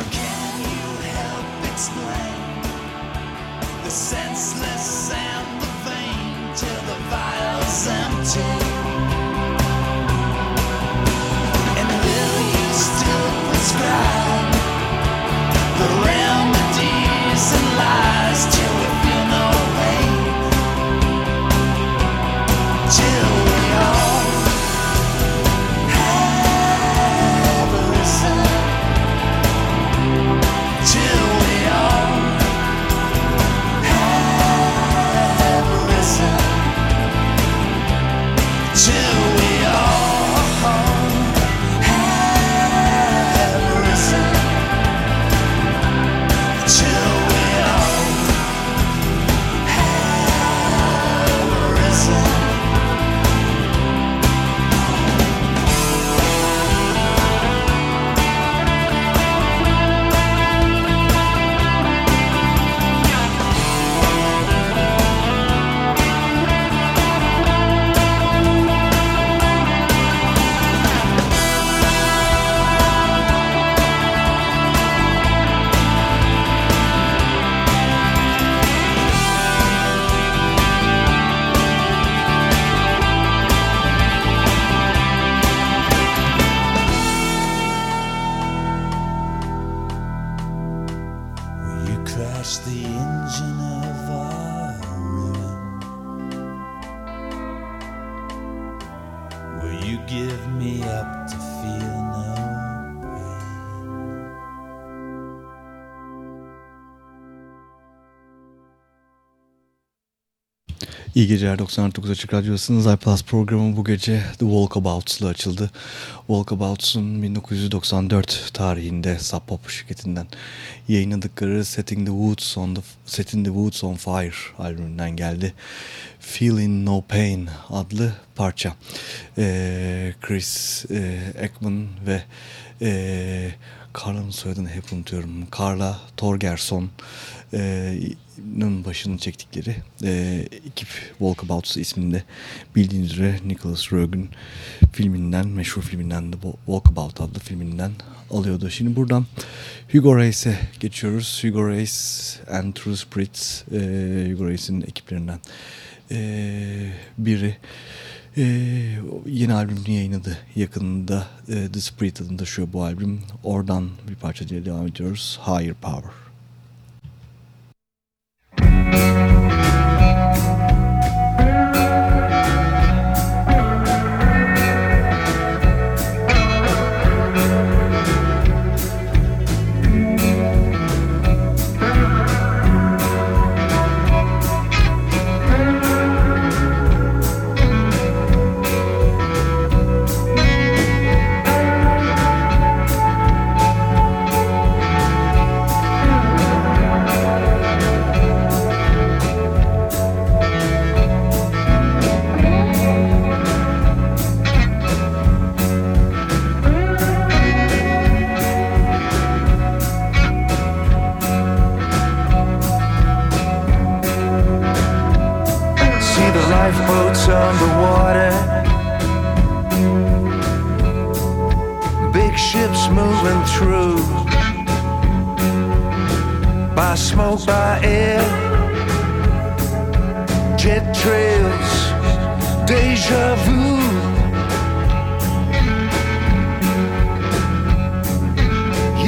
I can't İyi geceler 99 Açık Radyosu'nun iPlus programı bu gece The Walkabouts'la açıldı. Walkabouts'un 1994 tarihinde Sub Pop şirketinden yayınladıkları Setting the Woods on the Setting the Woods on Fire albümünden geldi. Feeling No Pain adlı parça. Ee, Chris e, Ekman ve e, Carla'nın soyadını hep unutuyorum. Carla Torgerson Nın başını çektikleri e, ekip Walkabouts isminde bildiğiniz üzere Nicholas Roeg'un filminden, meşhur filminden de Walkabout adlı filminden alıyordu. Şimdi buradan Hugo Reis'e geçiyoruz. Hugo Reis and True Spirits e, Hugo Reis'in ekiplerinden e, biri. E, yeni albümünü yayınladı yakında e, The Spirit adında şu bu albüm. Oradan bir parça diye devam ediyoruz. Higher Power. smoke by air. Jet trails, deja vu.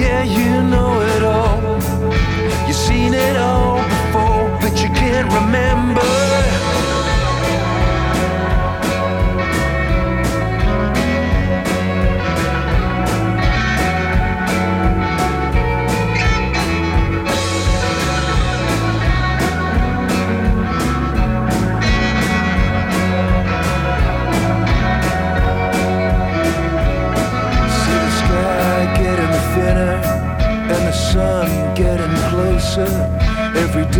Yeah, you know it all. You've seen it all before, but you can't remember.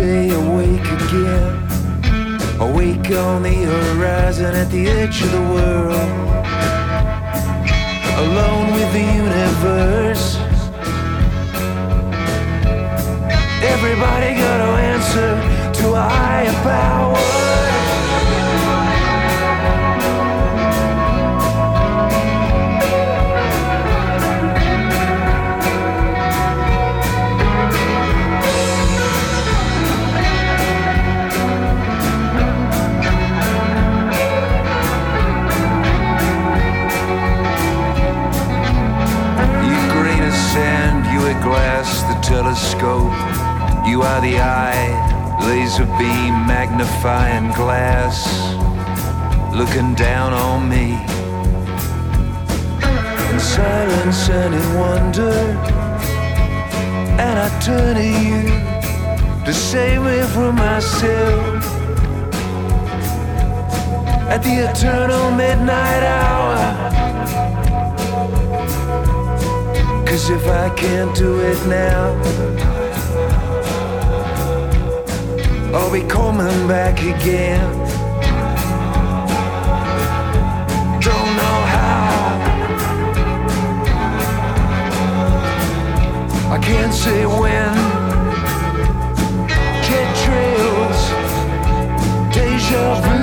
day awake again. Awake on the horizon at the edge of the world. Alone with the universe. Everybody gotta answer to a higher power. telescope. You are the eye, laser beam, magnifying glass, looking down on me. In silence and in wonder, and I turn to you to save me from myself. At the eternal midnight hour. Cause if I can't do it now, I'll be coming back again. Don't know how. I can't say when. Get trails, deja vu.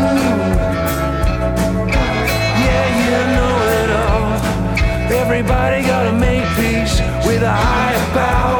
Yeah, you know it all. Everybody got a peace with a higher power.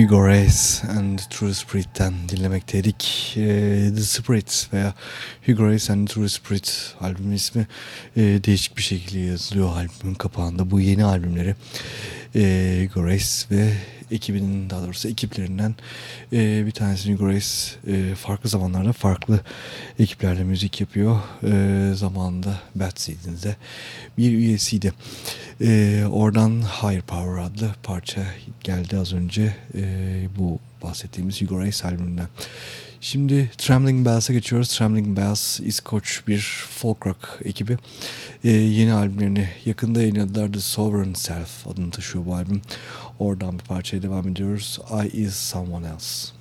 Hugo Reis and True Spirit'ten dinlemekteydik. E, The Spirit veya Hugo Reis and True Spirit albümün ismi e, değişik bir şekilde yazılıyor albümün kapağında. Bu yeni albümleri e, Reis ve ekibinin daha doğrusu ekiplerinden e, bir tanesi Hugo Reis e, farklı zamanlarda farklı ekiplerle müzik yapıyor. E, zamanında Bad Seeds'in de bir üyesiydi. E, oradan Higher Power adlı parça geldi az önce e, bu bahsettiğimiz Hugo Reis albümünden. Şimdi Trembling Bells'e geçiyoruz. Trembling Bells İskoç bir folk rock ekibi. Ee, yeni albümlerini yakında yayınladılar. The Sovereign Self adını taşıyor bu albüm. Oradan bir parçaya devam ediyoruz. I Is Someone Else.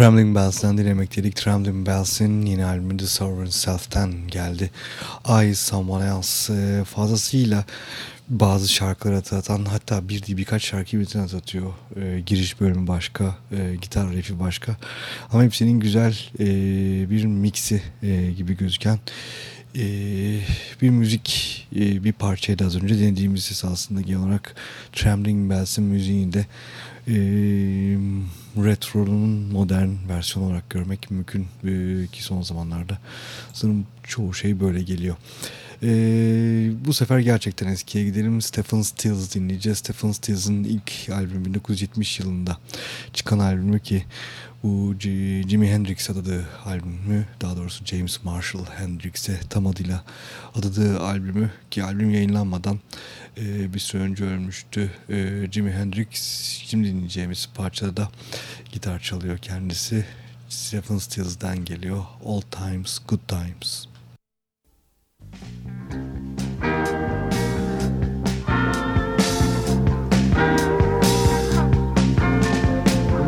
Trembling Bells'ten dinlemekteydik. Trembling Bells'in yeni albümü The Sovereign Self'ten geldi. I Someone Else e, fazlasıyla bazı şarkıları hatırlatan hatta bir değil birkaç şarkıyı birbirine hatırlatıyor. E, giriş bölümü başka, e, gitar riffi başka. Ama hepsinin güzel e, bir mixi e, gibi gözüken e, bir müzik e, bir parçaydı az önce denediğimiz ses aslında genel olarak Trembling Bells'in müziğinde e, retro'nun modern versiyon olarak görmek mümkün e, ki son zamanlarda sanırım çoğu şey böyle geliyor. Ee, bu sefer gerçekten eskiye gidelim. Stephen Stills dinleyeceğiz. Stephen Stills'in ilk albümü 1970 yılında çıkan albümü ki bu Jimi Hendrix adadığı albümü daha doğrusu James Marshall Hendrix'e tam adıyla adadığı albümü ki albüm yayınlanmadan e, bir süre önce ölmüştü. E, Jimi Hendrix şimdi dinleyeceğimiz parçada da gitar çalıyor kendisi. Stephen Stills'den geliyor. All Times Good Times.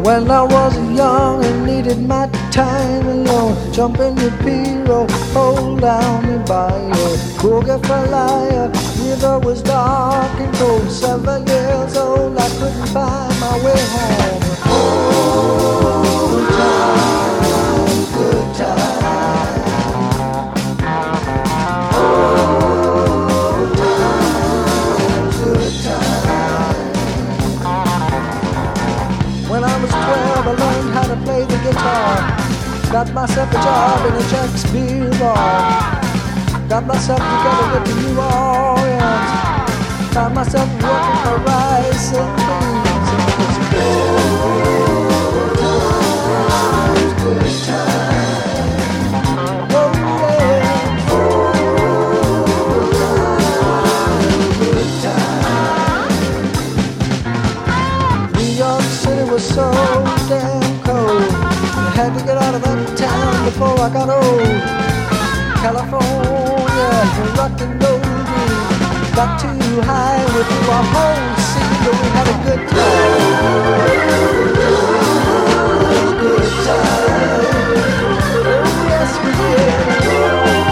When I was young and needed my time alone, jump in your pirogue, hold down your bio, boogie for liar. River was dark and cold, seven years old, I couldn't find my way home. Old Got myself a job in a beer bar. Got myself together with the New Orleans. Found myself working for rice and. Before I got old. California, rock and roll dream. Got too high with you, our whole scene, but we had a good time. Good time. Oh, yes, we did.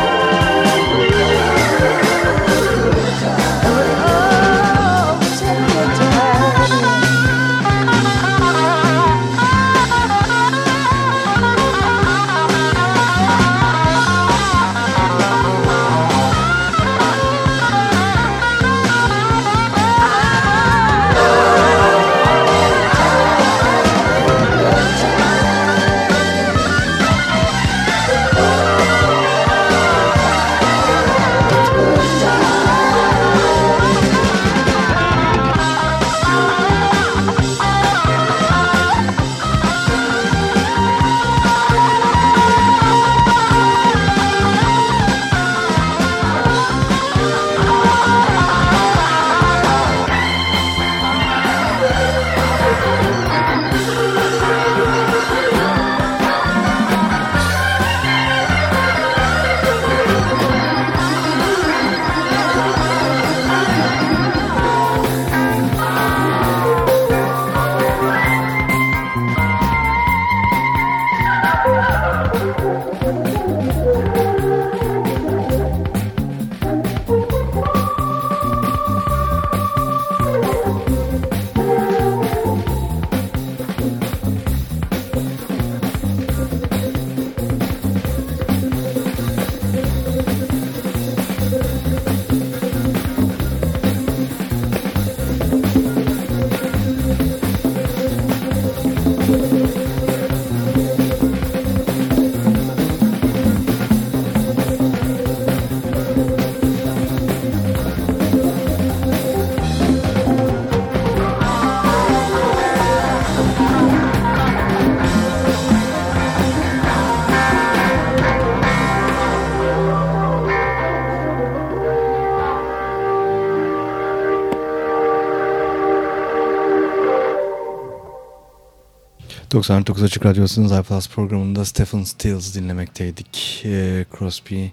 ...99 Açık Radyosu'nun iPlus programında Stephen Stills dinlemekteydik. E, Crosby,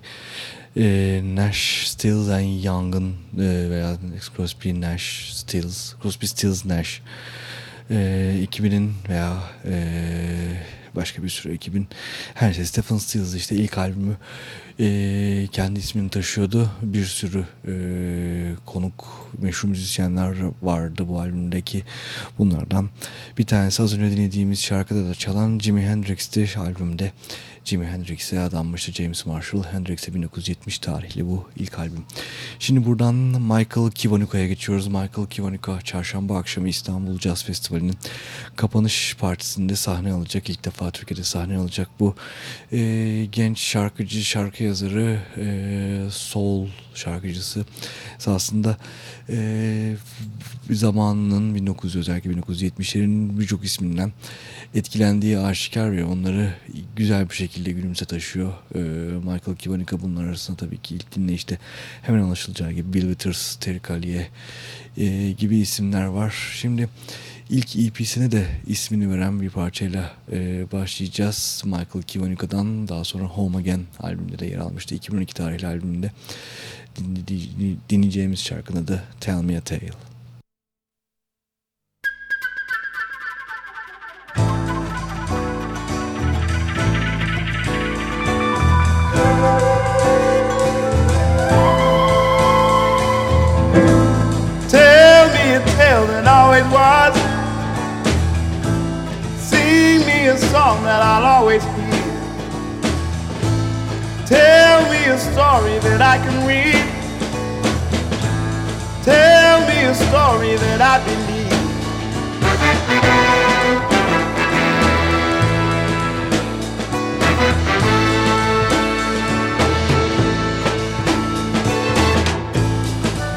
e, Nash, Stills and Young'ın e, veya Crosby, Nash, Stills, Crosby, Stills, Nash... E, 2000'in veya e, başka bir sürü ekibin. Her şey Stephen Stills işte ilk albümü e, kendi ismini taşıyordu. Bir sürü e, konuk meşhur müzisyenler vardı bu albümdeki. Bunlardan bir tanesi az önce dinlediğimiz şarkıda da çalan Jimi Hendrix'ti albümde. Jimi Hendrix'e adanmıştı James Marshall. Hendrix'e 1970 tarihli bu ilk albüm. Şimdi buradan Michael Kiwanuka'ya geçiyoruz. Michael Kiwanuka çarşamba akşamı İstanbul Jazz Festivali'nin kapanış partisinde sahne alacak. İlk defa Türkiye'de sahne alacak bu e, genç şarkıcı, şarkı yazarı, e, soul şarkıcısı. Aslında e, zamanının 1900 özellikle 1970'lerin birçok isminden etkilendiği aşikar ve onları güzel bir şekilde günümüze taşıyor. E, Michael Kiwanuka bunlar arasında tabii ki ilk dinleyişte hemen anlaşılacağı gibi Bill Withers, Terry Callier e, gibi isimler var. Şimdi ilk EP'sine de ismini veren bir parçayla e, başlayacağız. Michael Kiwanuka'dan daha sonra Home Again albümünde de yer almıştı. 2012 tarihli albümünde dinleyeceğimiz şarkının adı Tell Me A Tale. Always was. Sing me a song that I'll always hear. Tell me a story that I can read. Tell me a story that I believe.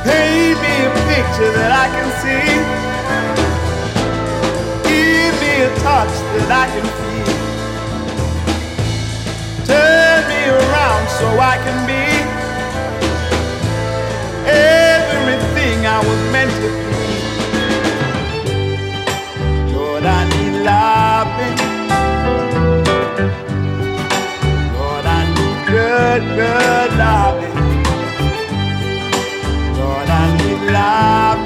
Paint me a picture that I can see. That I can feel. Turn me around so I can be everything I was meant to be. Lord, I need loving. Lord, I need good, good loving. Lord, I need loving.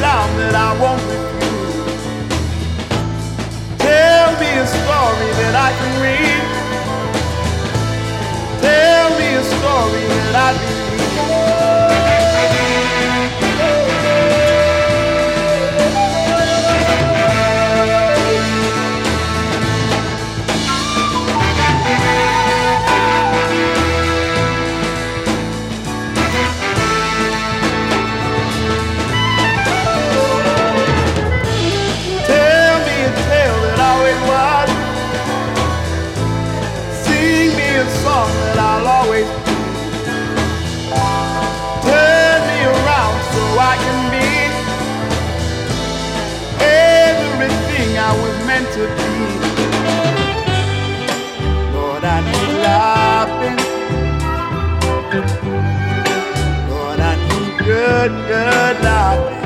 Sound that I won't refuse. Tell me a story that I can read. Tell me a story that I believe. Good, good loving.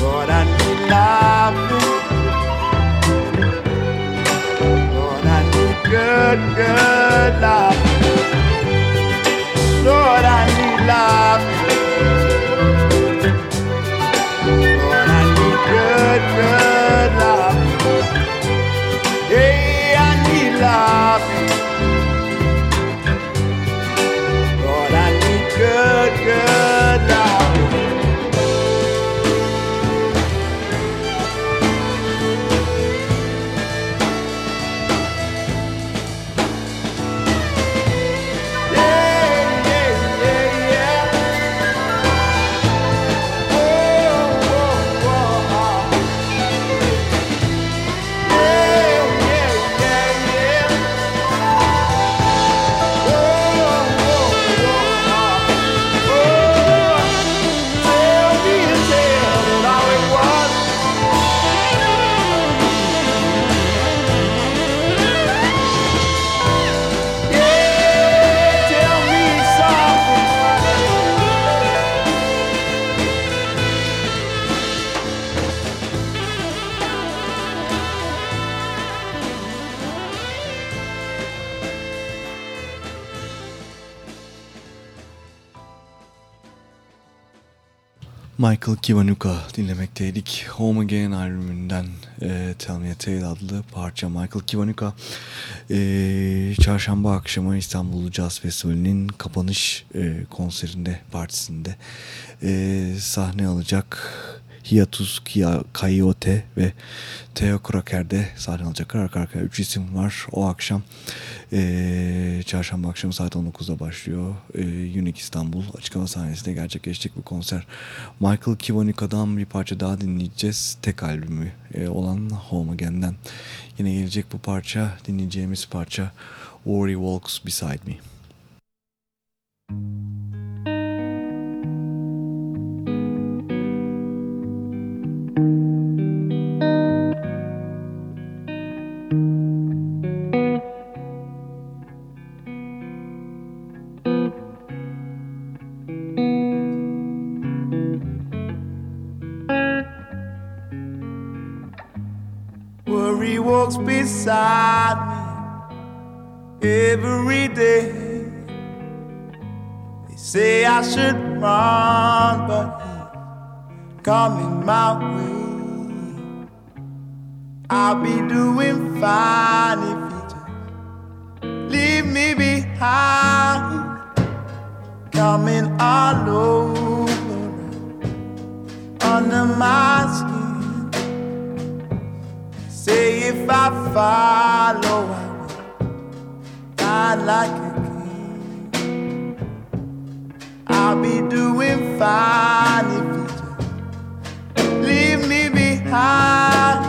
Lord, I need loving. Lord, I need good, good love. Lord, I need love. Michael Kiwanuka dinlemekteydik. Home Again albümünden e, Tell Me A Tale adlı parça. Michael Kiwanuka e, çarşamba akşamı İstanbul Jazz Festivali'nin kapanış e, konserinde, partisinde e, sahne alacak. Hiatus Coyote ve Theo Kraker'de sahne alacaklar. Arka arkaya 3 isim var. O akşam e, çarşamba akşamı saat 19'da başlıyor. E, Unique İstanbul açık sahnesinde gerçekleşecek bu konser. Michael Kiwanuca'dan bir parça daha dinleyeceğiz. Tek albümü e, olan Home Again'den. Yine gelecek bu parça. Dinleyeceğimiz parça Worry Walks Beside Me. Worry walks I should run, but coming my way. I'll be doing fine if he just leave me behind. Coming all over under my skin. Say if I follow, I will die like a king. I'll be doing fine Ah.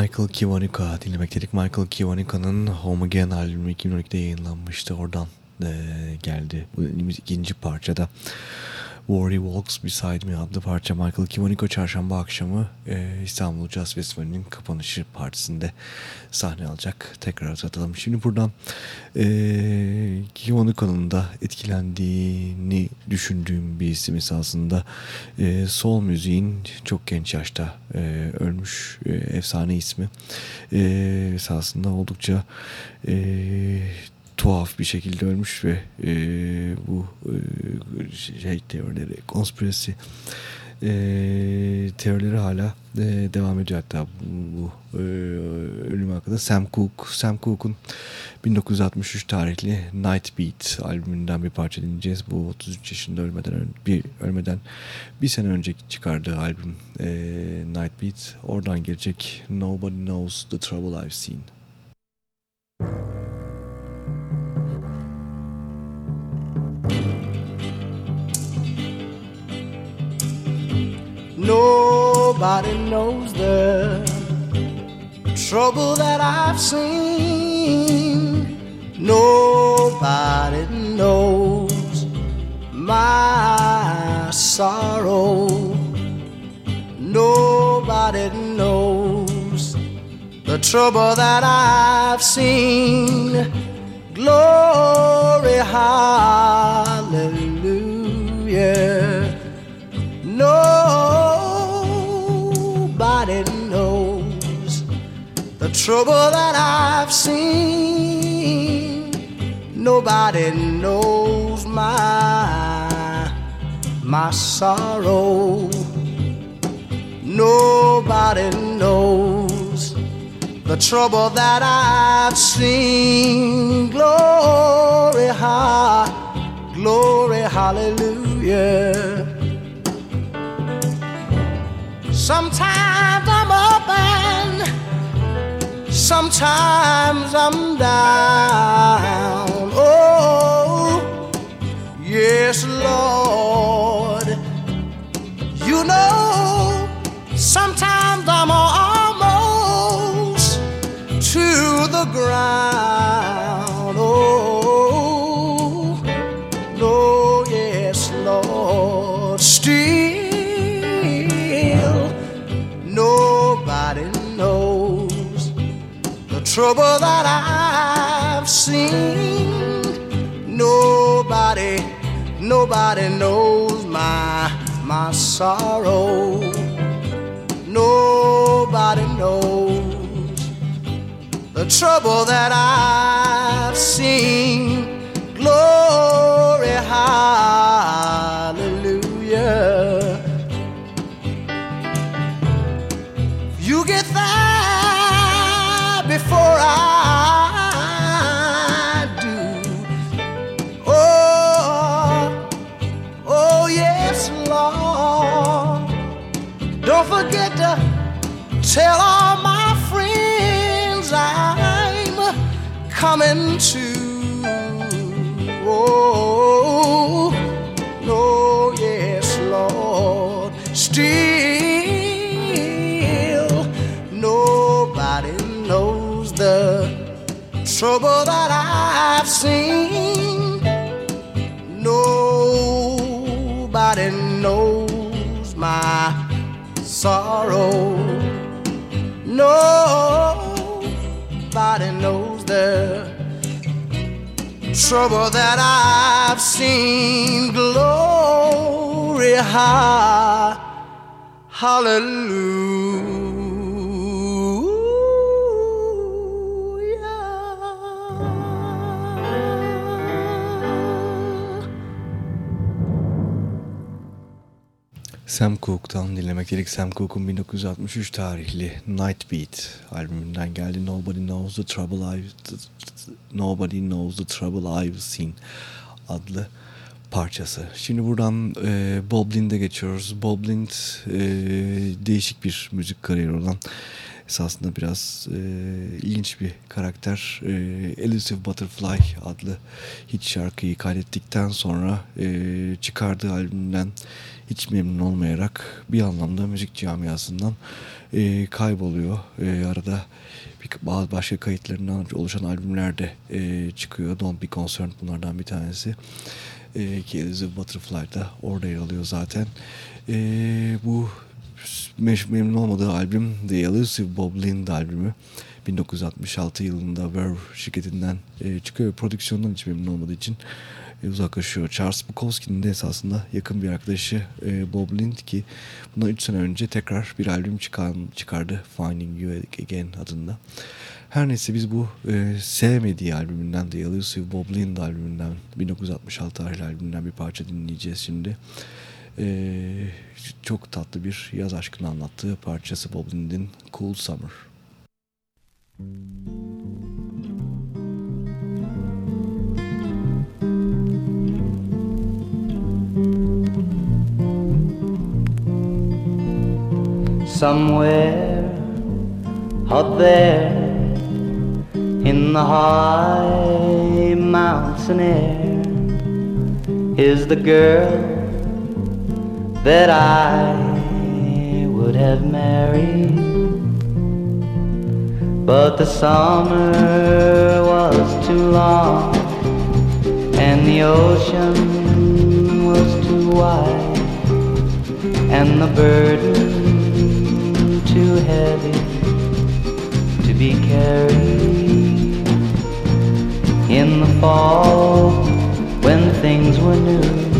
Michael Kiwanuka dinlemek dedik. Michael Kiwanuka'nın Home Again albümü 2012'de yayınlanmıştı. Oradan e, geldi. Bu dediğimiz ikinci parçada Worry Walks Beside Me adlı parça Michael Kiwanuka çarşamba akşamı e, İstanbul Jazz Festivali'nin kapanışı partisinde sahne alacak. Tekrar hatırlatalım. Şimdi buradan e, Kiwanuka'nın da etkilendiğini düşündüğüm bir isim esasında e, soul müziğin çok genç yaşta e, ölmüş e, efsane ismi. E, esasında oldukça e, tuhaf bir şekilde ölmş ve e, bu e, şey teorileri, konspirasi e, teorileri hala e, devam ediyor hatta bu, bu e, ölüm hakkında Sam Cooke Sam Cooke'un 1963 tarihli Night Beat albümünden bir parça dinleyeceğiz. Bu 33 yaşında ölmeden bir ölmeden bir sene önce çıkardığı albüm e, Night Beat. Oradan gelecek Nobody Knows the Trouble I've Seen. Nobody knows the trouble that I've seen. Nobody knows my sorrow. Nobody knows the trouble that I've seen. Glory, hallelujah. Nobody knows the trouble that I've seen. Nobody knows my my sorrow. Nobody knows the trouble that I've seen. Glory, ha, glory, hallelujah. Sometimes I'm up and sometimes I'm down. Oh, yes, Lord. Trouble that I've seen. Nobody, nobody knows my my sorrow. Nobody knows the trouble that I've seen. Glory, hallelujah. Tell all my friends I'm coming to. Oh, no, yes, Lord. Still, nobody knows the trouble that I've seen. Nobody knows my sorrow. Nobody knows the trouble that I've seen. Glory, ha, hallelujah. Sam Cooke'dan dinlemek dedik. Sam Cooke'un 1963 tarihli Night Beat albümünden geldi. Nobody Knows the Trouble I've Nobody Knows the Trouble I've Seen adlı parçası. Şimdi buradan e, Bob Lind'e geçiyoruz. Bob Lind e, değişik bir müzik kariyeri olan esasında biraz e, ilginç bir karakter. E, Elusive Butterfly adlı hit şarkıyı kaydettikten sonra e, çıkardığı albümden hiç memnun olmayarak bir anlamda müzik camiasından e, kayboluyor. E, arada bir, bazı başka kayıtlarından oluşan albümler de e, çıkıyor. Don't Be Concerned bunlardan bir tanesi. E, ki Elizabeth Butterfly da orada yer alıyor zaten. E, bu memnun olmadığı albüm The Elusive Bob Lind albümü. 1966 yılında Verve şirketinden e, çıkıyor. Prodüksiyondan hiç memnun olmadığı için uzaklaşıyor. Charles Bukowski'nin de esasında yakın bir arkadaşı e, Bob Lind ki bundan 3 sene önce tekrar bir albüm çıkan, çıkardı Finding You Again adında. Her neyse biz bu e, sevmediği albümünden de Elusive Bob Lind albümünden 1966 tarihli albümünden bir parça dinleyeceğiz şimdi. E, çok tatlı bir yaz aşkını anlattığı parçası Bob Lind'in Cool Summer. Somewhere out there in the high mountain air is the girl that I would have married. But the summer was too long and the ocean wide and the burden too heavy to be carried. In the fall when things were new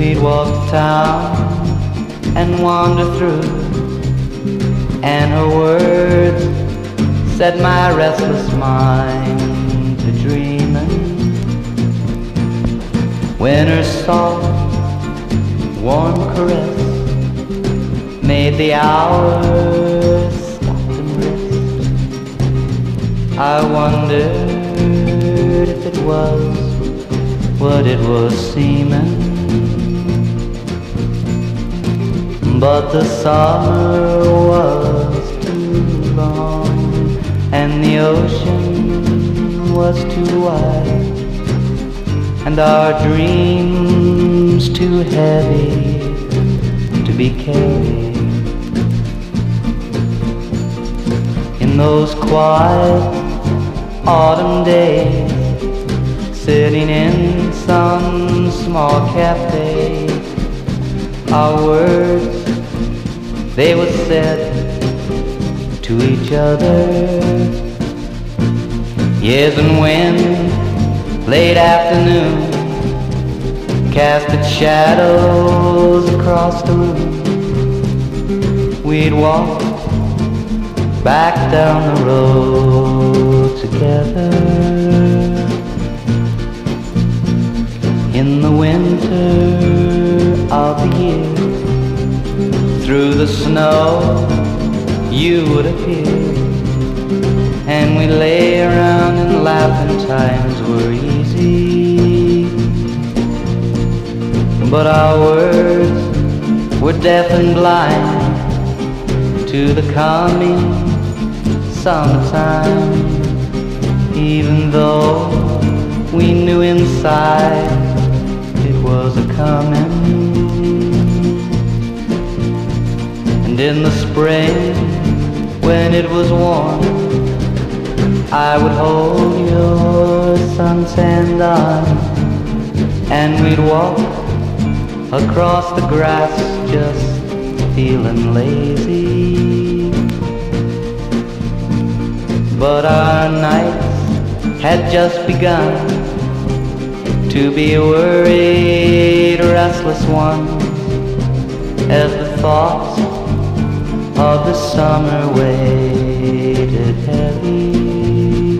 we'd walk the town and wander through. And her words set my restless mind to dreaming when her soft warm caress made the hours stop and rest. I wondered if it was what it was seeming. But the summer was too long and the ocean was too wide and our dreams too heavy to be carried. In those quiet autumn days, sitting in some small cafe, our words they were said to each other. Yes, and when late afternoon cast its shadows across the room. We'd walk back down the road together. In the winter of the year, through the snow, you would appear. And we lay around and laugh and times were easy. But our words were deaf and blind to the coming summertime. Even though we knew inside it was a coming. And in the spring when it was warm, I would hold your suntanned arm and we'd walk across the grass just feeling lazy. But our nights had just begun to be worried, restless ones as the thoughts of the summer weighted heavy.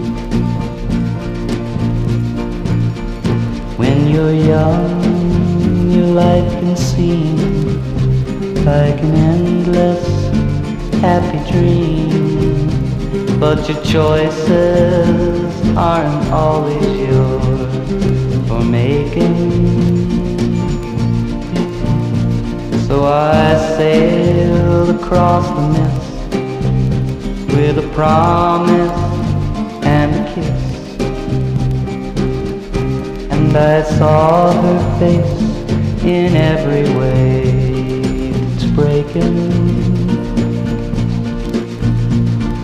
When you're young, life can seem like an endless happy dream. But your choices aren't always yours. For making. So I sailed across the mist with a promise and a kiss. And I saw her face in every way it's breaking.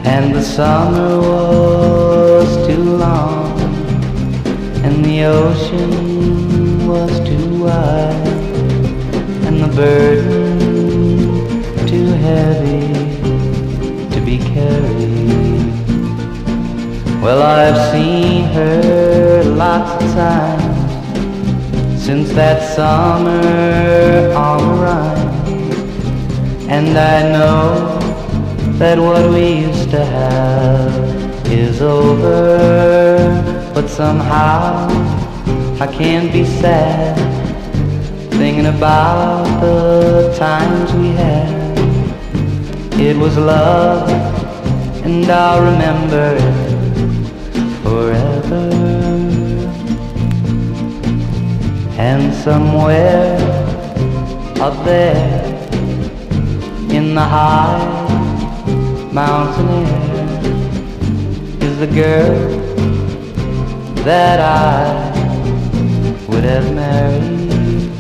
And the summer was too long, and the ocean was too wide, and the burden too heavy to be carried. Well, I've seen her lots of times since that summer on the Rhine, and I know that what we used to have is over, but somehow I can't be sad thinking about the times we had. It was love, and I'll remember it And somewhere up there in the high mountain air is the girl that I would have married.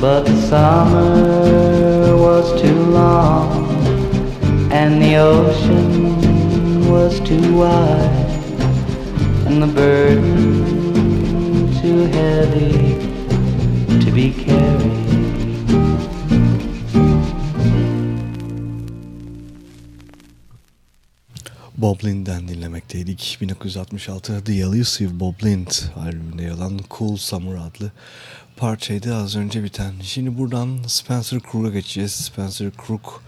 But the summer was too long and the ocean was too wide and the burden too heavy to be carried. Bob Lind'den dinlemekteydik. 1966 The Elusive Bob Lind albümünde yer Cool Summer adlı parçaydı az önce biten. Şimdi buradan Spencer Crook'a geçeceğiz. Spencer Crook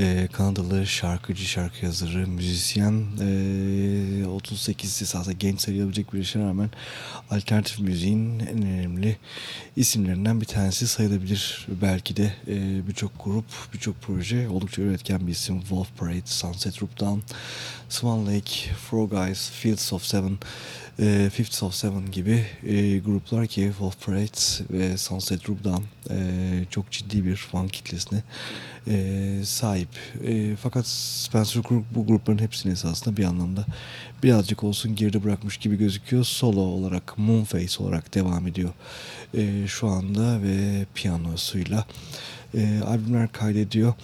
e, Kanadalı şarkıcı, şarkı yazarı, müzisyen, e, 38 esasında genç sayılabilecek bir yaşına rağmen alternatif müziğin en önemli isimlerinden bir tanesi sayılabilir. Belki de e, birçok grup, birçok proje oldukça üretken bir isim. Wolf Parade, Sunset Roop Down, Swan Lake, Frog Eyes, Fields of Seven, e, Fifths of Seven gibi e, gruplar ki Wolf Parade ve Sunset Roop Down e, çok ciddi bir fan kitlesine e, sahip. E, fakat Spencer Crook bu grupların hepsini esasında bir anlamda birazcık olsun geride bırakmış gibi gözüküyor. Solo olarak, Moonface olarak devam ediyor e, şu anda ve piyanosuyla e, albümler kaydediyor.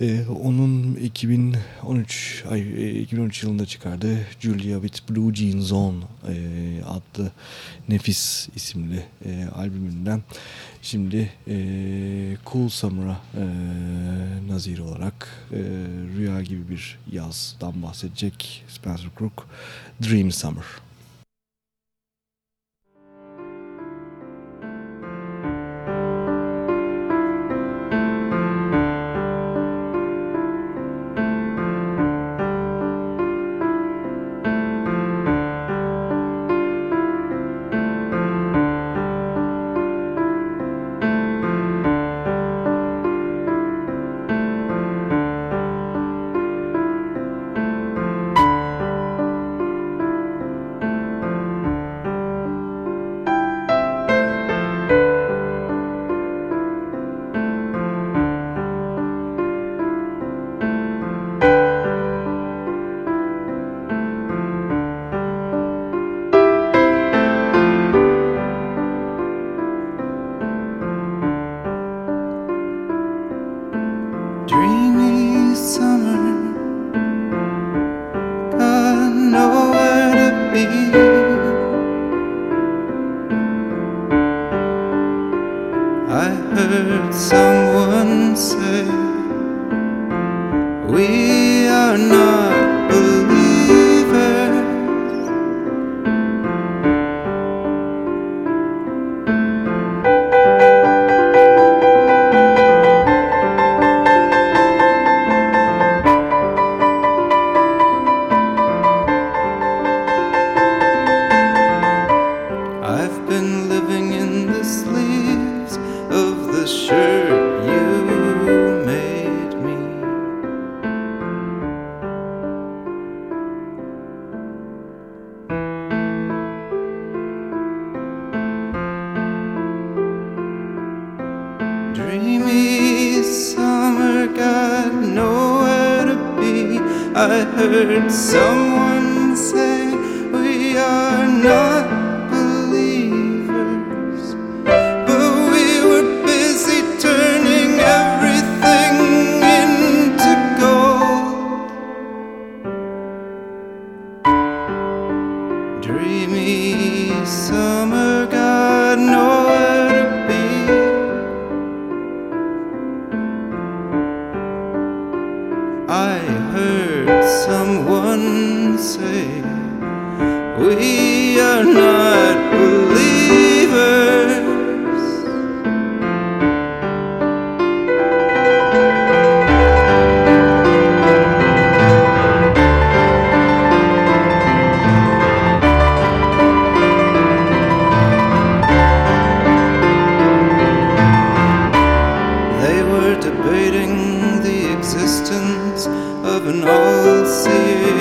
E, onun 2013 ay e, 2013 yılında çıkardığı Julia with Blue Jeans On e, adlı nefis isimli e, albümünden şimdi e, Cool Summer'a e, nazir olarak e, rüya gibi bir yazdan bahsedecek Spencer Crook Dream Summer. Existence of an all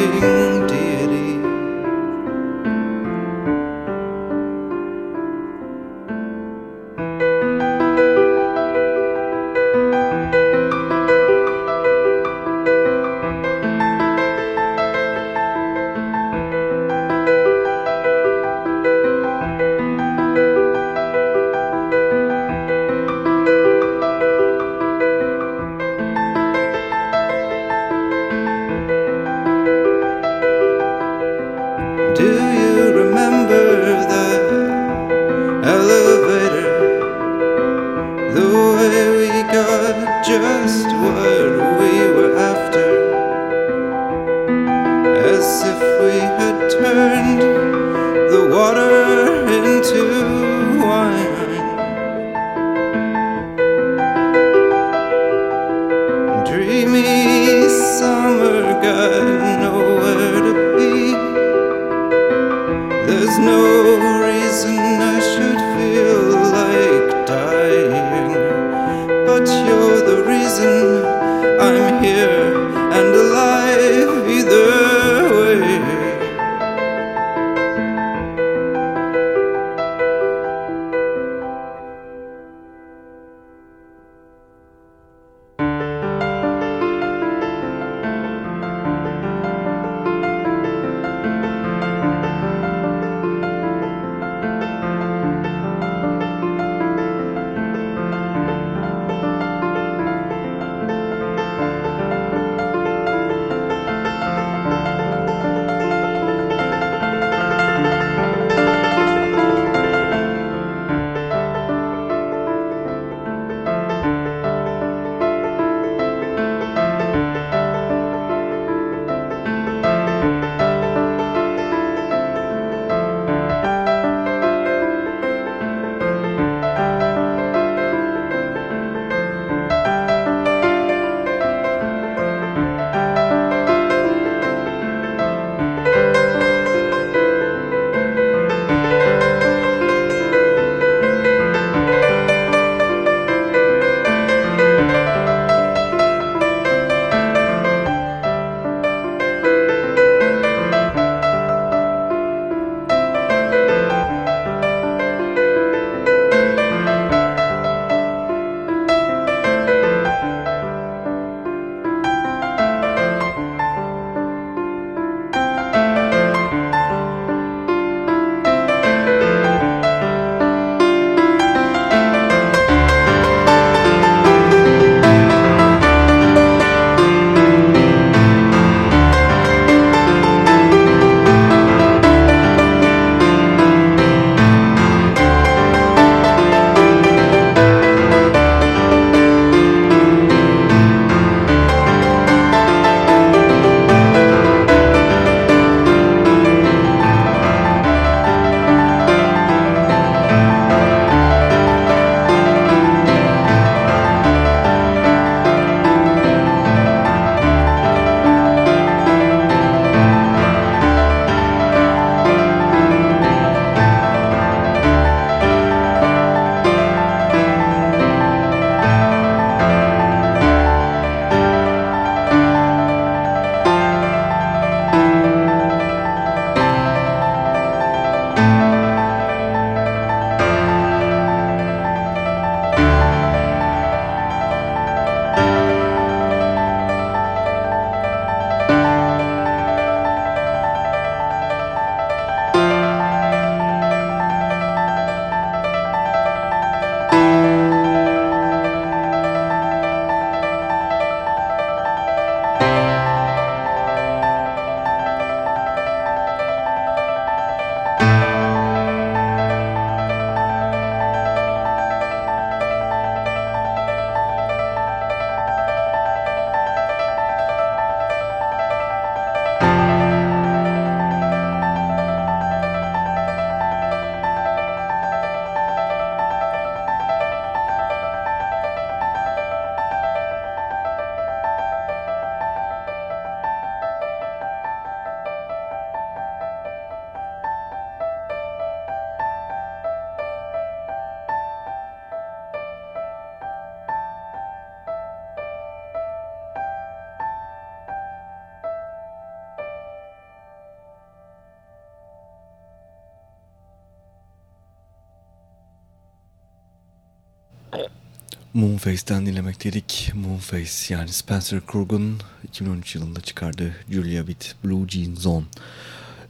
Moonface'den dinlemekteydik. Moonface yani Spencer Krug'un 2013 yılında çıkardığı Julia with Blue Jeans On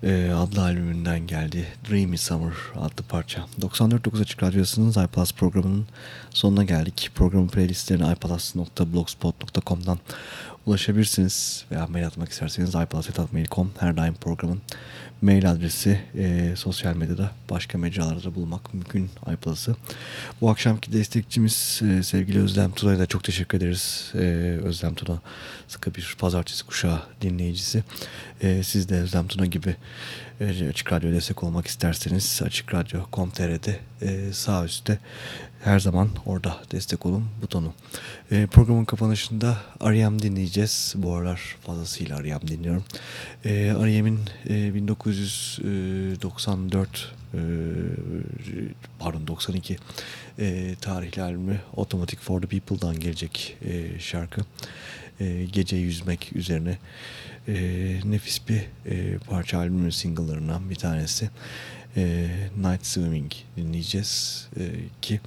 e, adlı albümünden geldi. Dreamy Summer adlı parça. 94.9 Açık Radyosu'nun iPlus programının sonuna geldik. Programın playlistlerine iPlus.blogspot.com'dan ulaşabilirsiniz veya mail atmak isterseniz iPlus.mail.com her daim programın mail adresi e, sosyal medyada başka mecralarda bulmak mümkün iPlus'ı. Bu akşamki destekçimiz e, sevgili Özlem Tuna'ya da çok teşekkür ederiz. E, Özlem Tuna sıkı bir pazartesi kuşağı dinleyicisi. E, siz de Özlem Tuna gibi e, Açık Radyo destek olmak isterseniz Açık Radyo.com.tr'de e, sağ üstte her zaman orada destek olun butonu. E, programın kapanışında R.E.M. dinleyeceğiz. Bu aralar fazlasıyla R.E.M. dinliyorum. E, R.E.M'in e, 1994 e, pardon 92 e, tarihli albümü Automatic for the People'dan gelecek e, şarkı. E, gece yüzmek üzerine e, nefis bir e, parça albümün single'larından bir tanesi. E, Night Swimming dinleyeceğiz e, ki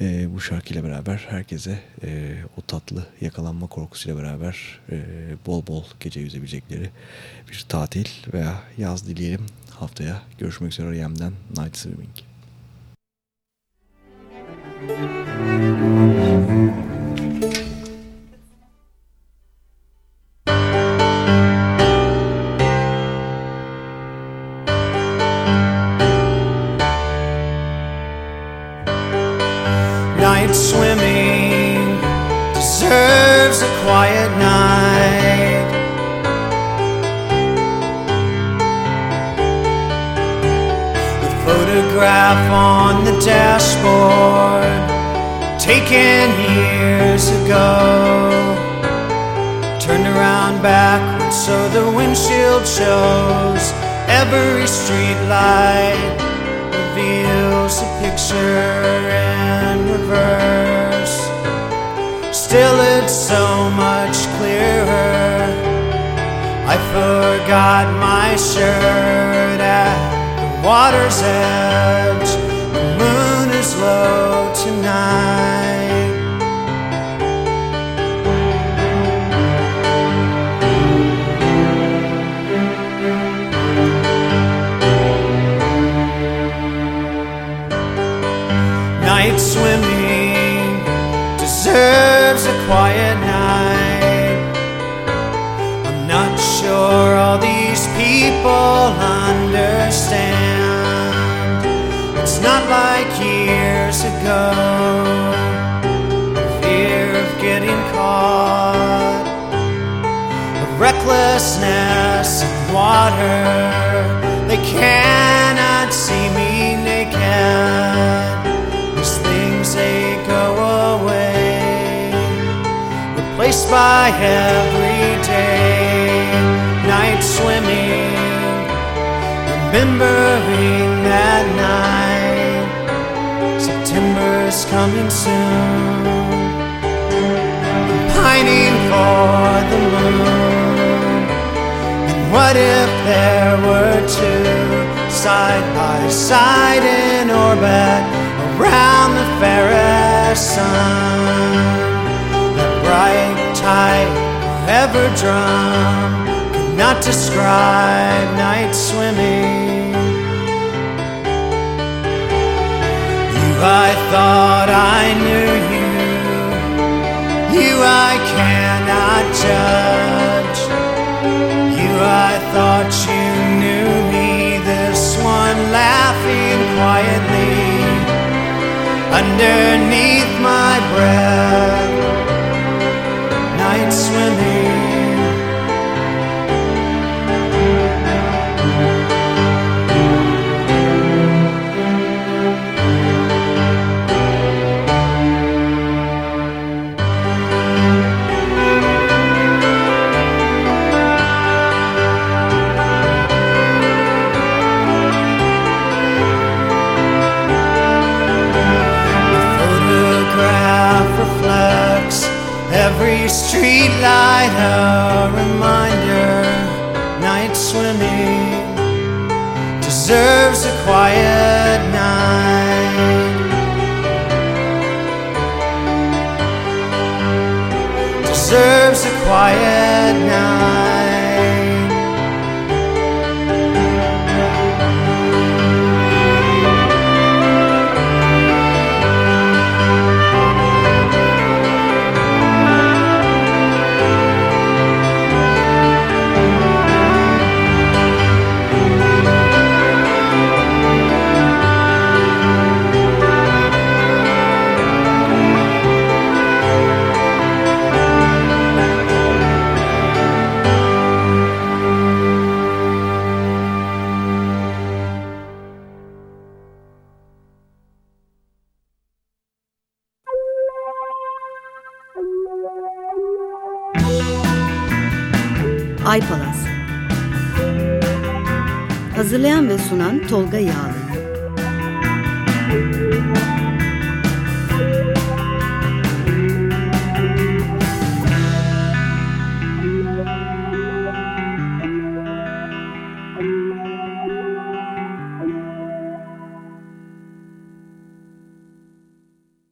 e, bu şarkıyla beraber herkese e, o tatlı yakalanma korkusuyla beraber e, bol bol gece yüzebilecekleri bir tatil veya yaz dileyelim. Haftaya görüşmek üzere Yem'den Night Swimming. Night swimming deserves a quiet night. The photograph on the dashboard, taken years ago, turned around backwards so the windshield shows every street light reveals a picture in reverse. Still, it's so much clearer. I forgot my shirt at the water's edge. The moon is low tonight. People understand. It's not like years ago. Fear of getting caught, of recklessness in water. They cannot see me naked these things they go away, replaced by everyday night swimming, remembering that night. September's coming soon. I'm pining for the moon. And what if there were two side by side in orbit? around the fairest sun. That bright, tight, forever drum cannot describe night swimming. I thought I knew you. You, I cannot judge. You, I thought you knew me. This one laughing quietly underneath my breath. Night swimming.